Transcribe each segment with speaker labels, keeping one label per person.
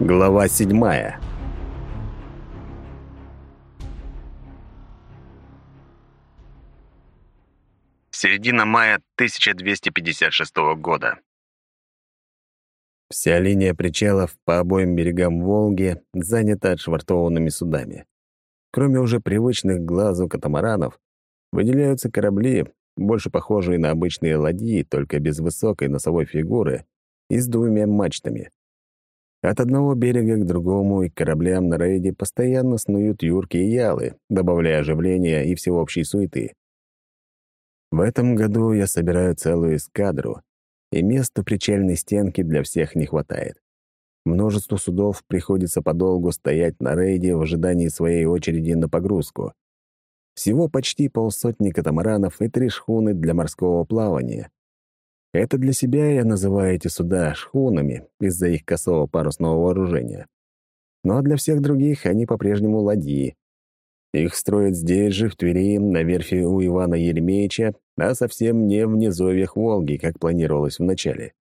Speaker 1: Глава седьмая. Середина мая 1256 года. Вся линия причалов по обоим берегам Волги занята отшвартованными судами. Кроме уже привычных глазу катамаранов, выделяются корабли, больше похожие на обычные ладьи, только без высокой носовой фигуры и с двумя мачтами. От одного берега к другому и к кораблям на рейде постоянно снуют юрки и ялы, добавляя оживления и всеобщей суеты. В этом году я собираю целую эскадру, и места причальной стенки для всех не хватает. Множество судов приходится подолгу стоять на рейде в ожидании своей очереди на погрузку. Всего почти полсотни катамаранов и три шхуны для морского плавания. Это для себя я называю эти суда шхунами из-за их косого парусного вооружения. Ну а для всех других они по-прежнему ладьи. Их строят здесь же, в Твери, на верфи у Ивана Еремеевича, а совсем не в низовьях Волги, как планировалось вначале.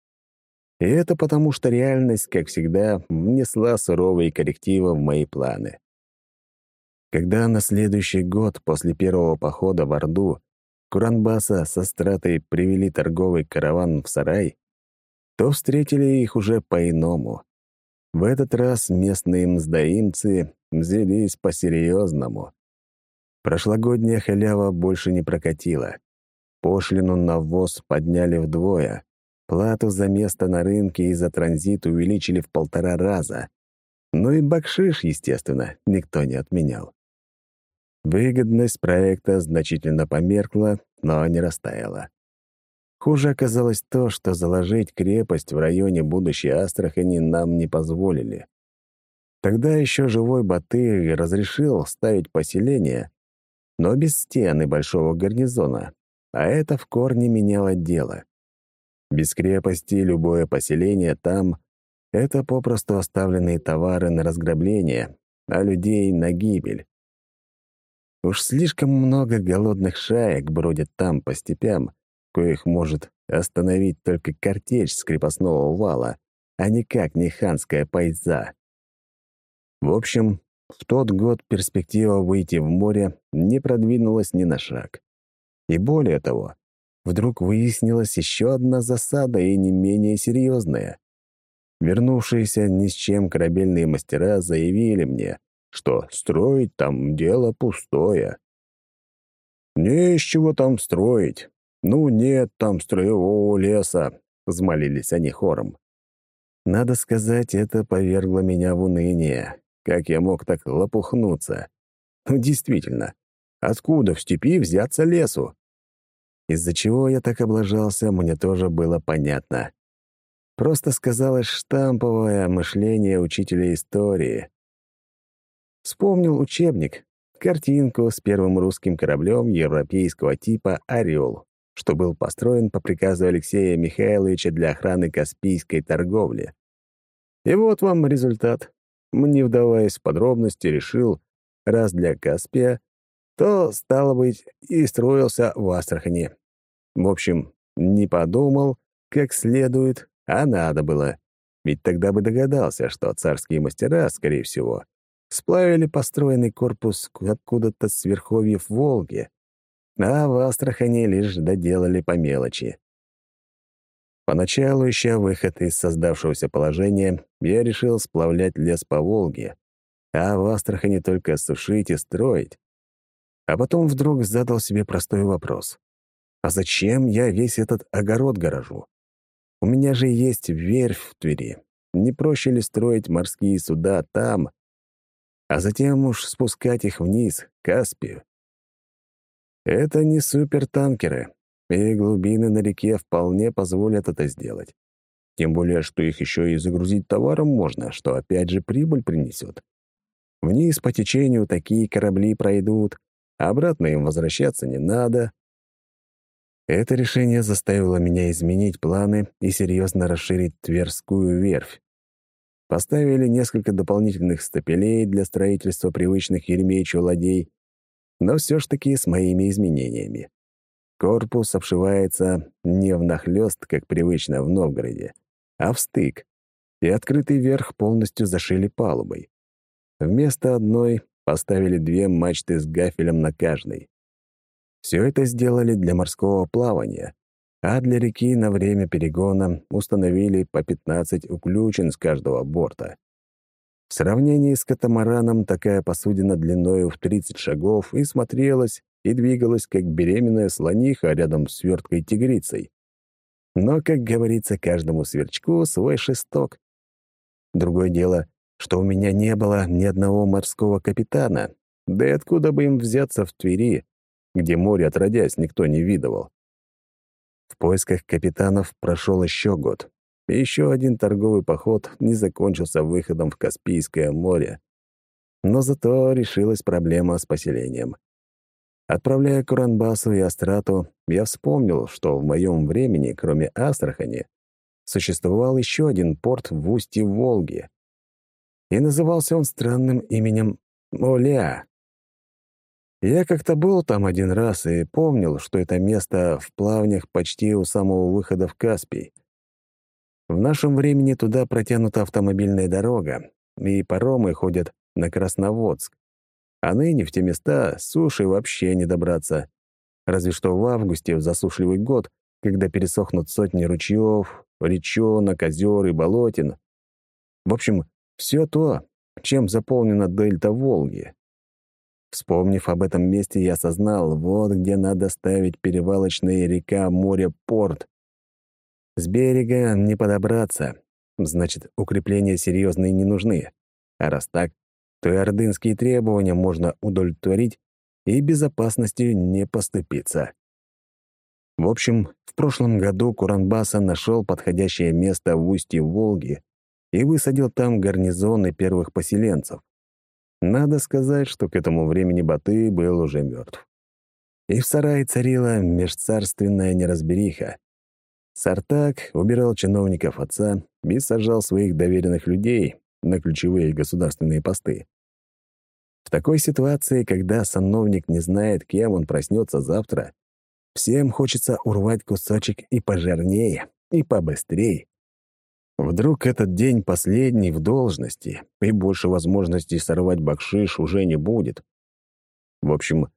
Speaker 1: И это потому, что реальность, как всегда, внесла суровые коррективы в мои планы. Когда на следующий год после первого похода в Орду Куранбаса со стратой привели торговый караван в сарай, то встретили их уже по-иному. В этот раз местные мздоимцы взялись по-серьезному. Прошлогодняя халява больше не прокатила. Пошлину на ввоз подняли вдвое. Плату за место на рынке и за транзит увеличили в полтора раза. Ну и бакшиш, естественно, никто не отменял. Выгодность проекта значительно померкла, но не растаяла. Хуже оказалось то, что заложить крепость в районе будущей Астрахани нам не позволили. Тогда еще живой Батый разрешил ставить поселение, но без стены большого гарнизона, а это в корне меняло дело. Без крепости любое поселение там — это попросту оставленные товары на разграбление, а людей — на гибель. Уж слишком много голодных шаек бродят там по степям, коих может остановить только картечь с крепостного вала, а никак не ханская пайза. В общем, в тот год перспектива выйти в море не продвинулась ни на шаг. И более того, вдруг выяснилась еще одна засада и не менее серьезная. Вернувшиеся ни с чем корабельные мастера заявили мне, что строить там дело пустое. «Не из чего там строить. Ну, нет там строевого леса», — взмолились они хором. Надо сказать, это повергло меня в уныние. Как я мог так лопухнуться? Ну, действительно, откуда в степи взяться лесу? Из-за чего я так облажался, мне тоже было понятно. Просто сказалось штамповое мышление учителя истории. Вспомнил учебник, картинку с первым русским кораблем европейского типа «Орел», что был построен по приказу Алексея Михайловича для охраны Каспийской торговли. И вот вам результат. Не вдаваясь в подробности, решил, раз для Каспия, то, стало быть, и строился в Астрахани. В общем, не подумал, как следует, а надо было. Ведь тогда бы догадался, что царские мастера, скорее всего, сплавили построенный корпус откуда-то с верховьев Волги, а в Астрахани лишь доделали по мелочи. Поначалу, ища выход из создавшегося положения, я решил сплавлять лес по Волге, а в Астрахани только сушить и строить. А потом вдруг задал себе простой вопрос. А зачем я весь этот огород горожу? У меня же есть верфь в Твери. Не проще ли строить морские суда там, а затем уж спускать их вниз, к Каспию. Это не супертанкеры, и глубины на реке вполне позволят это сделать. Тем более, что их еще и загрузить товаром можно, что опять же прибыль принесет. Вниз по течению такие корабли пройдут, а обратно им возвращаться не надо. Это решение заставило меня изменить планы и серьезно расширить Тверскую верфь. Поставили несколько дополнительных стапелей для строительства привычных Еремеевичу ладей, но все ж таки с моими изменениями. Корпус обшивается не внахлёст, как привычно в Новгороде, а в стык. и открытый верх полностью зашили палубой. Вместо одной поставили две мачты с гафелем на каждой. Все это сделали для морского плавания, а для реки на время перегона установили по 15 уключен с каждого борта. В сравнении с катамараном такая посудина длиною в 30 шагов и смотрелась, и двигалась, как беременная слониха рядом с сверткой тигрицей. Но, как говорится, каждому сверчку свой шесток. Другое дело, что у меня не было ни одного морского капитана, да и откуда бы им взяться в Твери, где море отродясь никто не видывал. В поисках капитанов прошел еще год, еще один торговый поход не закончился выходом в Каспийское море. Но зато решилась проблема с поселением. Отправляя Куранбасу и Астрату, я вспомнил, что в моем времени, кроме Астрахани, существовал еще один порт в устье Волги. И назывался он странным именем Оля. Я как-то был там один раз и помнил, что это место в плавнях почти у самого выхода в Каспий. В нашем времени туда протянута автомобильная дорога, и паромы ходят на Красноводск, а ныне в те места суши вообще не добраться. Разве что в августе, в засушливый год, когда пересохнут сотни ручьев, речонок, озер и болотин. В общем, все то, чем заполнена дельта Волги. Вспомнив об этом месте, я осознал, вот где надо ставить перевалочные река, море, порт. С берега не подобраться, значит, укрепления серьезные не нужны. А раз так, то и ордынские требования можно удовлетворить и безопасностью не поступиться. В общем, в прошлом году Куранбаса нашел подходящее место в устье Волги и высадил там гарнизоны первых поселенцев. Надо сказать, что к этому времени Баты был уже мертв. И в сарае царила межцарственная неразбериха. Сартак убирал чиновников отца и сажал своих доверенных людей, на ключевые государственные посты. В такой ситуации, когда сановник не знает, кем он проснется завтра, всем хочется урвать кусочек и пожирнее, и побыстрее. Вдруг этот день последний в должности, и больше возможностей сорвать бакшиш уже не будет. В общем,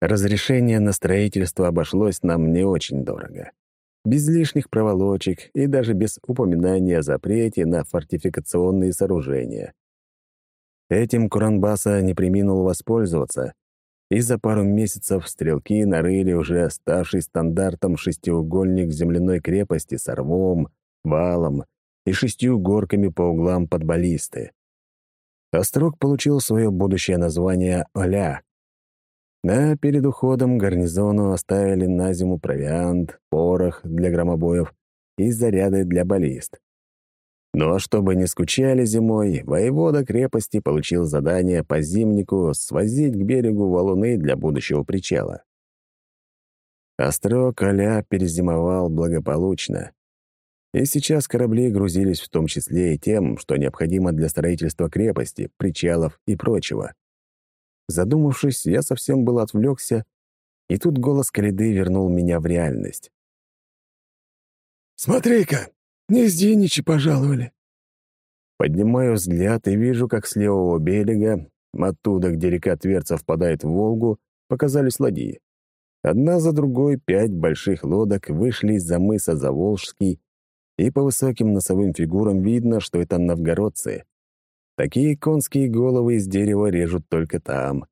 Speaker 1: разрешение на строительство обошлось нам не очень дорого без лишних проволочек и даже без упоминания о запрете на фортификационные сооружения. Этим Куранбаса не приминул воспользоваться, и за пару месяцев стрелки нарыли уже ставший стандартом шестиугольник земляной крепости с рвом, валом и шестью горками по углам под баллисты. Острог получил свое будущее название «Оля», а перед уходом гарнизону оставили на зиму провиант, порох для громобоев и заряды для баллист. Но чтобы не скучали зимой, воевода крепости получил задание по зимнику свозить к берегу валуны для будущего причала. Острог Аля перезимовал благополучно. И сейчас корабли грузились в том числе и тем, что необходимо для строительства крепости, причалов и прочего. Задумавшись, я совсем был отвлекся, и тут голос Калиды вернул меня в реальность.
Speaker 2: «Смотри-ка, не Зиничи пожаловали!»
Speaker 1: Поднимаю взгляд и вижу, как с левого берега, оттуда, где река Тверца впадает в Волгу, показались ладьи. Одна за другой пять больших лодок вышли из-за мыса Заволжский, и по высоким носовым фигурам видно, что это новгородцы. Такие конские головы из дерева режут только там.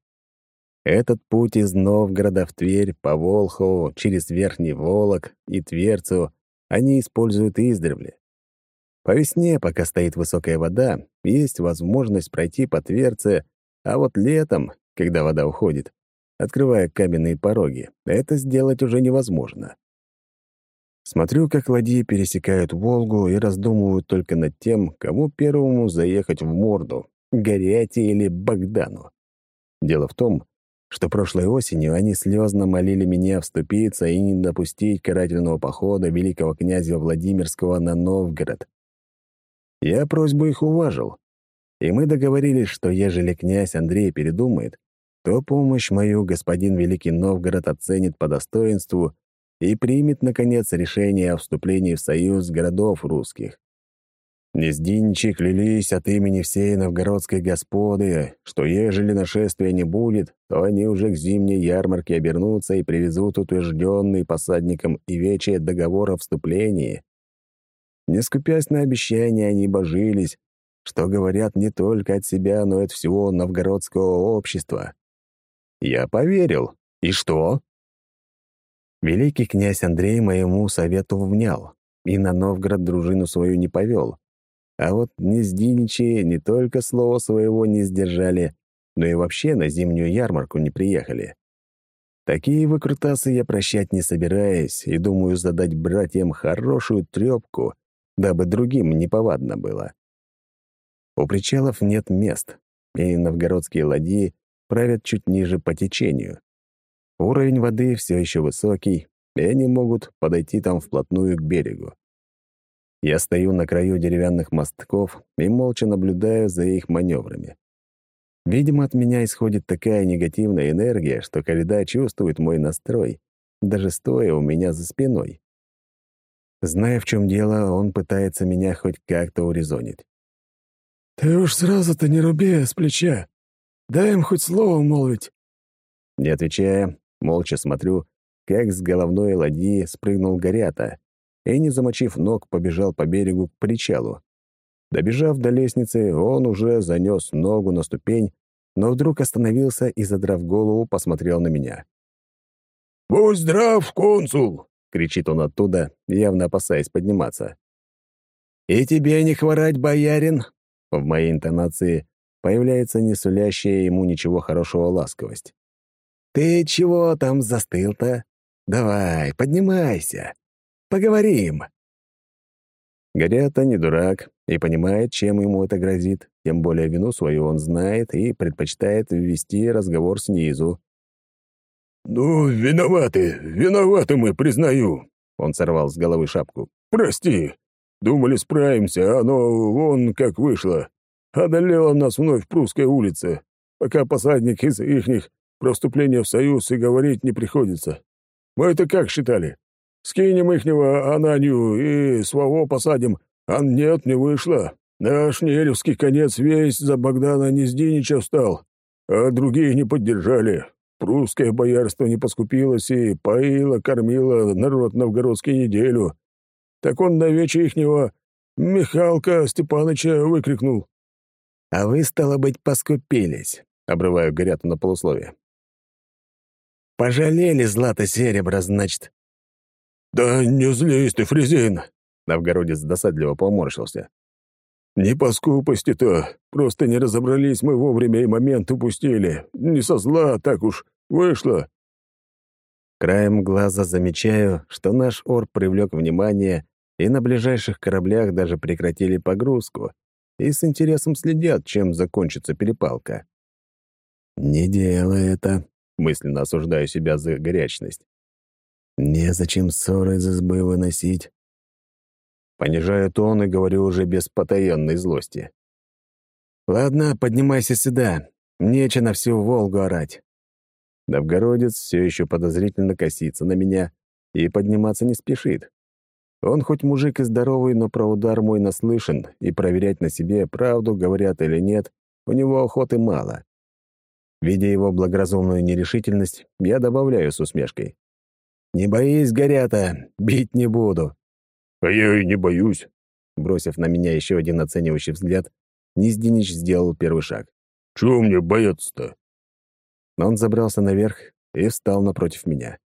Speaker 1: Этот путь из Новгорода в Тверь по Волхову через Верхний Волок и Тверцу они используют издревле. По весне, пока стоит высокая вода, есть возможность пройти по Тверце, а вот летом, когда вода уходит, открывая каменные пороги, это сделать уже невозможно. Смотрю, как ладьи пересекают Волгу и раздумываю только над тем, кому первому заехать в морду, Горяти или Богдану. Дело в том, что прошлой осенью они слезно молили меня вступиться и не допустить карательного похода великого князя Владимирского на Новгород. Я просьбу их уважил, и мы договорились, что ежели князь Андрей передумает, то помощь мою господин Великий Новгород оценит по достоинству и примет, наконец, решение о вступлении в союз городов русских. Нездинчи клялись от имени всей новгородской господы, что ежели нашествия не будет, то они уже к зимней ярмарке обернутся и привезут утвержденный посадником и вече договор о вступлении. Не скупясь на обещания, они божились, что говорят не только от себя, но и от всего новгородского общества. Я поверил. И что? Великий князь Андрей моему совету внял и на Новгород дружину свою не повел. А вот нездиничи не только слова своего не сдержали, но и вообще на зимнюю ярмарку не приехали. Такие выкрутасы я прощать не собираюсь и думаю задать братьям хорошую трёпку, дабы другим неповадно было. У причалов нет мест, и новгородские ладьи правят чуть ниже по течению. Уровень воды все еще высокий, и они могут подойти там вплотную к берегу. Я стою на краю деревянных мостков и молча наблюдаю за их маневрами. Видимо, от меня исходит такая негативная энергия, что Каледа чувствует мой настрой, даже стоя у меня за спиной. Зная, в чем дело, он пытается меня хоть как-то урезонить.
Speaker 2: «Ты уж сразу-то не руби с плеча. Дай им хоть слово молвить».
Speaker 1: Не отвечая, молча смотрю, как с головной ладьи спрыгнул Горята, и, не замочив ног, побежал по берегу к причалу. Добежав до лестницы, он уже занес ногу на ступень, но вдруг остановился и, задрав голову, посмотрел на меня.
Speaker 2: «Будь здрав, консул!»
Speaker 1: — кричит он оттуда, явно опасаясь подниматься. «И тебе не хворать, боярин!» В моей интонации появляется не сулящая ему ничего хорошего ласковость. «Ты чего там застыл-то? Давай, поднимайся!» Поговорим!» Горята не дурак и понимает, чем ему это грозит, тем более вину свою он знает и предпочитает ввести разговор снизу.
Speaker 2: «Ну, виноваты, виноваты мы, признаю!» Он сорвал с головы шапку. «Прости! Думали, справимся, а оно вон как вышло. Одолела нас вновь прусская улица, пока посадник из ихних про вступление в союз и говорить не приходится. Мы это как считали? Скинем ихнего Ананию и своего посадим. А нет, не вышло. Наш Неревский конец весь за Богдана Нездинича встал, а другие не поддержали. Прусское боярство не поскупилось и поило, кормило народ новгородский неделю. Так он на вече ихнего Михалка Степаныча выкрикнул.
Speaker 1: «А вы, стало быть, поскупились», — обрываю Горяту на полусловие. «Пожалели злато-серебро, значит?»
Speaker 2: «Да не злись ты, Фрезин!»
Speaker 1: Новгородец досадливо поморщился.
Speaker 2: «Не по скупости-то. Просто не разобрались мы вовремя и момент упустили. Не со зла, так уж вышло».
Speaker 1: Краем глаза замечаю, что наш ор привлек внимание, и на ближайших кораблях даже прекратили погрузку и с интересом следят, чем закончится перепалка. «Не делай это», — мысленно осуждаю себя за горячность. Незачем ссоры из избы выносить. Понижаю тон и говорю уже без потаенной злости. «Ладно, поднимайся сюда. Нече на всю Волгу орать». Новгородец все еще подозрительно косится на меня и подниматься не спешит. Он хоть мужик и здоровый, но про удар мой наслышан, и проверять на себе, правду говорят или нет, у него охоты мало. Видя его благоразумную нерешительность, я добавляю с усмешкой. «Не боись, Горята, бить не буду».
Speaker 2: «А я и не боюсь».
Speaker 1: Бросив на меня еще один оценивающий взгляд, Низдинич сделал первый шаг.
Speaker 2: «Чего мне бояться-то?»
Speaker 1: Он забрался наверх и встал напротив меня.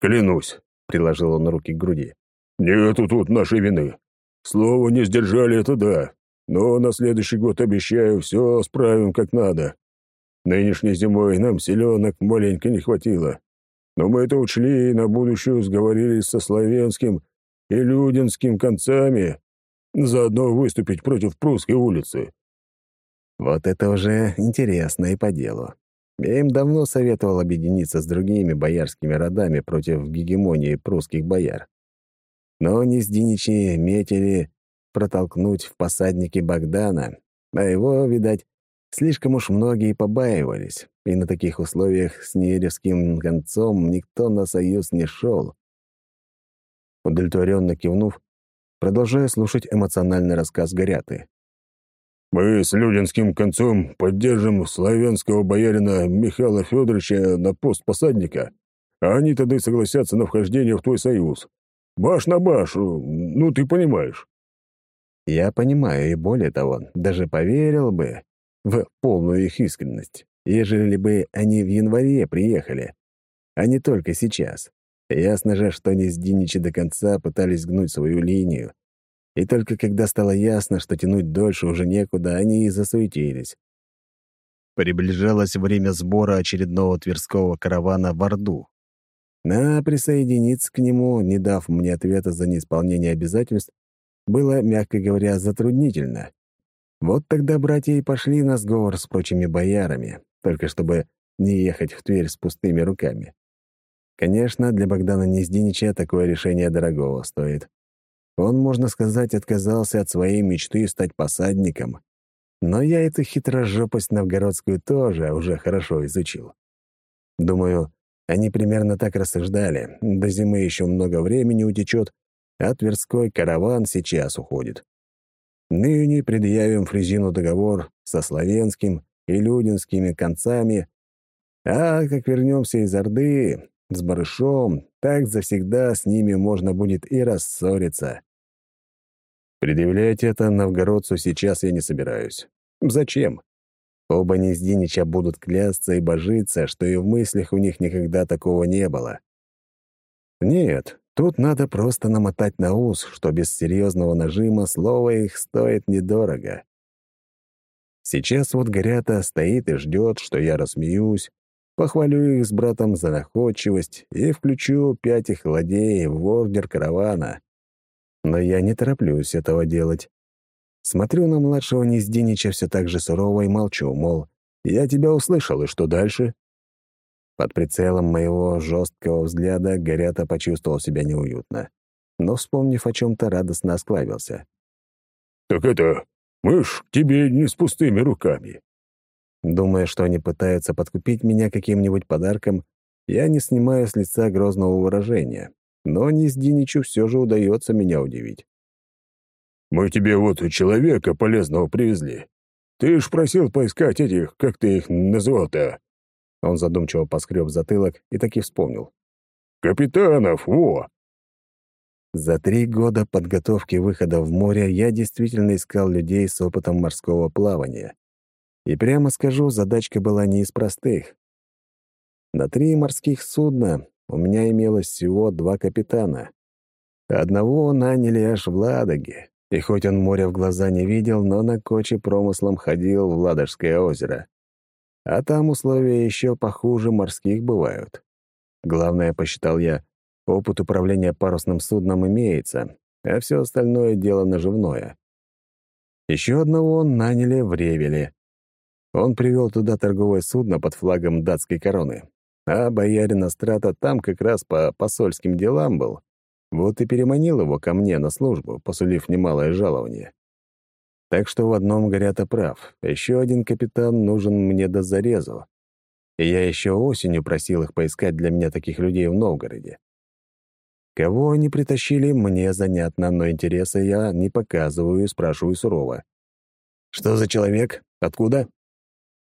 Speaker 2: «Клянусь», — приложил он руки к груди. «Нету тут нашей вины. Слово не сдержали, это да. Но на следующий год, обещаю, все справим как надо. Нынешней зимой нам селенок маленько не хватило. Но мы это учли и на будущее сговорились со славянским и людинским концами, заодно выступить против прусской улицы.
Speaker 1: Вот это уже интересно и по делу. Я им давно советовал объединиться с другими боярскими родами против гегемонии прусских бояр. Но нездиничи метили протолкнуть в посадники Богдана, а его, видать, Слишком уж многие побаивались, и на таких условиях с Неревским концом никто на союз не шел. Удовлетворенно кивнув, продолжая слушать эмоциональный рассказ Горяты.
Speaker 2: «Мы с Людинским концом поддержим славянского боярина Михаила Федоровича на пост посадника, а они тогда и согласятся на вхождение в твой союз. Баш на баш, ну ты понимаешь».
Speaker 1: Я понимаю, и более того, даже поверил бы в полную их искренность, ежели бы они в январе приехали, а не только сейчас. Ясно же, что они с Диничи до конца пытались гнуть свою линию, и только когда стало ясно, что тянуть дольше уже некуда, они и засуетились. Приближалось время сбора очередного тверского каравана в Орду. На присоединиться к нему, не дав мне ответа за неисполнение обязательств, было, мягко говоря, затруднительно. Вот тогда братья и пошли на сговор с прочими боярами, только чтобы не ехать в Тверь с пустыми руками. Конечно, для Богдана Нездинича такое решение дорогого стоит. Он, можно сказать, отказался от своей мечты стать посадником. Но я эту хитрожопость новгородскую тоже уже хорошо изучил. Думаю, они примерно так рассуждали. До зимы еще много времени утечет, а Тверской караван сейчас уходит. Ныне предъявим Фрезину договор со славянским и людинскими концами, а как вернемся из Орды с барышом, так завсегда с ними можно будет и рассориться. Предъявлять это новгородцу сейчас я не собираюсь. Зачем? Оба Нездинича будут клясться и божиться, что и в мыслях у них никогда такого не было. Нет, тут надо просто намотать на ус, что без серьезного нажима слово их стоит недорого. Сейчас вот Горята стоит и ждет, что я рассмеюсь, похвалю их с братом за находчивость и включу пять их ладей в ордер каравана. Но я не тороплюсь этого делать. Смотрю на младшего Нездинича все так же сурово и молчу, мол, я тебя услышал, и что дальше? Под прицелом моего жесткого взгляда Горята почувствовал себя неуютно, но, вспомнив о чем-то, радостно осклавился.
Speaker 2: «Так это, мы ж к тебе не с пустыми руками».
Speaker 1: Думая, что они пытаются подкупить меня каким-нибудь подарком, я не снимаю с лица грозного выражения, но Нездиничу все же удается меня удивить.
Speaker 2: Мы тебе вот человека полезного привезли. Ты ж просил поискать этих, как ты их называл-то?»
Speaker 1: Он задумчиво поскреб затылок и таки вспомнил.
Speaker 2: «Капитанов, во!»
Speaker 1: За три года подготовки выхода в море я действительно искал людей с опытом морского плавания. И прямо скажу, задачка была не из простых. На три морских судна у меня имелось всего два капитана. Одного наняли аж в Ладоге, и хоть он моря в глаза не видел, но на коче промыслом ходил в Ладожское озеро. А там условия еще похуже морских бывают. Главное, посчитал я, опыт управления парусным судном имеется, а все остальное — дело наживное. Еще одного наняли в Ревеле. Он привел туда торговое судно под флагом датской короны. А боярин Астрата там как раз по посольским делам был. Вот и переманил его ко мне на службу, посулив немалое жалование. Так что в одном Горята прав. Еще один капитан нужен мне до зарезу. И я еще осенью просил их поискать для меня таких людей в Новгороде. Кого они притащили, мне занятно, но интереса я не показываю и спрашиваю сурово. «Что за человек? Откуда?»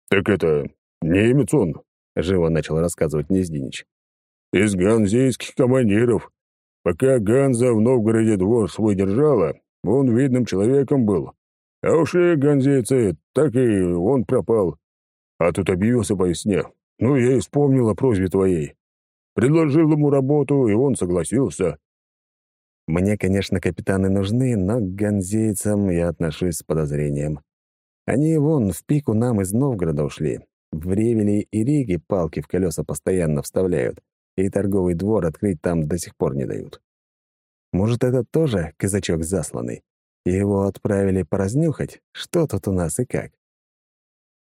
Speaker 2: «Так это немец он», —
Speaker 1: живо начал рассказывать Нездинич.
Speaker 2: «Из ганзейских командиров. Пока Ганза в Новгороде двор свой держала, он видным человеком был. А уж и ганзейцы, так и он пропал. А тут объявился по весне. Ну, я и вспомнил о просьбе твоей. Предложил ему работу, и он согласился.
Speaker 1: Мне, конечно, капитаны нужны, но к ганзейцам я отношусь с подозрением. Они вон в пику нам из Новгорода ушли. В Ревеле и Риге палки в колеса постоянно вставляют и торговый двор открыть там до сих пор не дают. Может, это тоже казачок засланный, его отправили поразнюхать, что тут у нас и как.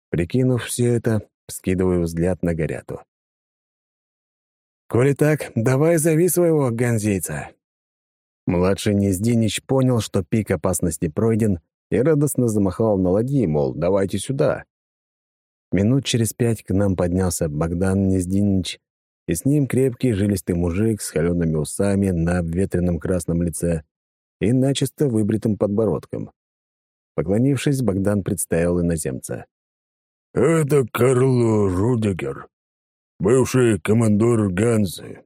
Speaker 1: Прикинув все это, скидываю взгляд на Горяту. «Коли так, давай зови своего ганзейца». Младший Нездинич понял, что пик опасности пройден, и радостно замахал на ладьи, мол, давайте сюда. Минут через пять к нам поднялся Богдан Нездинич и с ним крепкий жилистый мужик с холеными усами на обветренном красном лице и начисто выбритым подбородком. Поклонившись, Богдан представил иноземца.
Speaker 2: «Это Карл Рудегер, бывший командор Ганзы».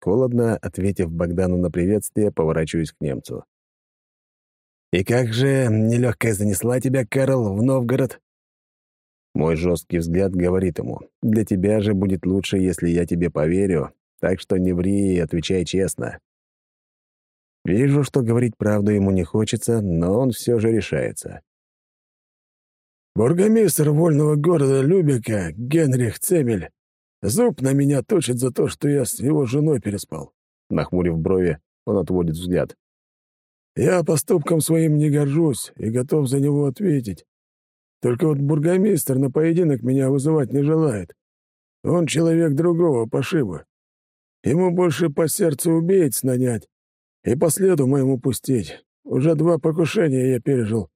Speaker 1: Холодно ответив Богдану на приветствие, поворачиваюсь к немцу. «И как же нелегкая занесла тебя, Карл, в Новгород?» Мой жесткий взгляд говорит ему, «Для тебя же будет лучше, если я тебе поверю, так что не ври и отвечай честно». Вижу, что говорить правду ему не хочется, но он все же решается.
Speaker 2: «Бургомистр вольного города Любека, Генрих Цемель, зуб на меня точит за то, что я с его женой переспал».
Speaker 1: Нахмурив брови, он отводит взгляд.
Speaker 2: «Я поступком своим не горжусь и готов за него ответить. Только вот бургомистр на поединок меня вызывать не желает. Он человек другого пошиба. Ему больше по сердцу убийц нанять, и по следу моему пустить. Уже два покушения я пережил.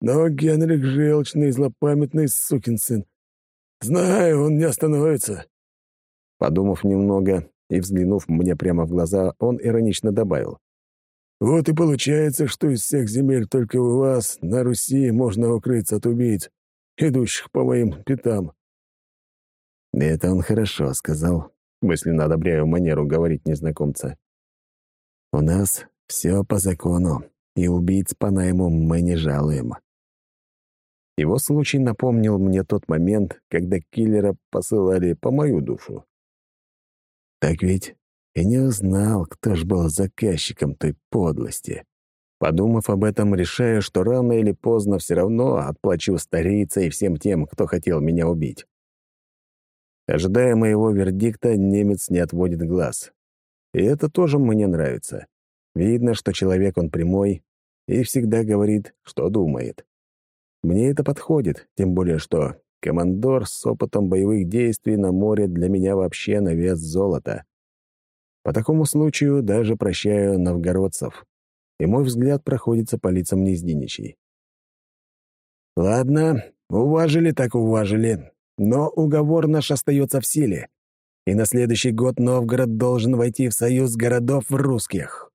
Speaker 2: Но Генрих желчный, злопамятный сукин сын. Знаю, он не остановится».
Speaker 1: Подумав немного и взглянув мне прямо в глаза, он иронично добавил.
Speaker 2: «Вот и получается, что из всех земель только у вас, на Руси, можно укрыться от убийц, идущих по моим пятам».
Speaker 1: «Это он хорошо сказал», мысленно одобряю манеру говорить незнакомца. У нас все по закону, и убийц по найму мы не жалуем. Его случай напомнил мне тот момент, когда киллера посылали по мою душу. Так ведь и не узнал, кто ж был заказчиком той подлости. Подумав об этом, решаю, что рано или поздно все равно отплачу старица и всем тем, кто хотел меня убить. Ожидая моего вердикта, немец не отводит глаз. И это тоже мне нравится. Видно, что человек он прямой и всегда говорит, что думает. Мне это подходит, тем более что командор с опытом боевых действий на море для меня вообще на вес золота. По такому случаю даже прощаю новгородцев, и мой взгляд проходится по лицам Нездиничей. Ладно, уважили так уважили, но уговор наш остается в силе и на следующий год Новгород должен войти в союз городов русских.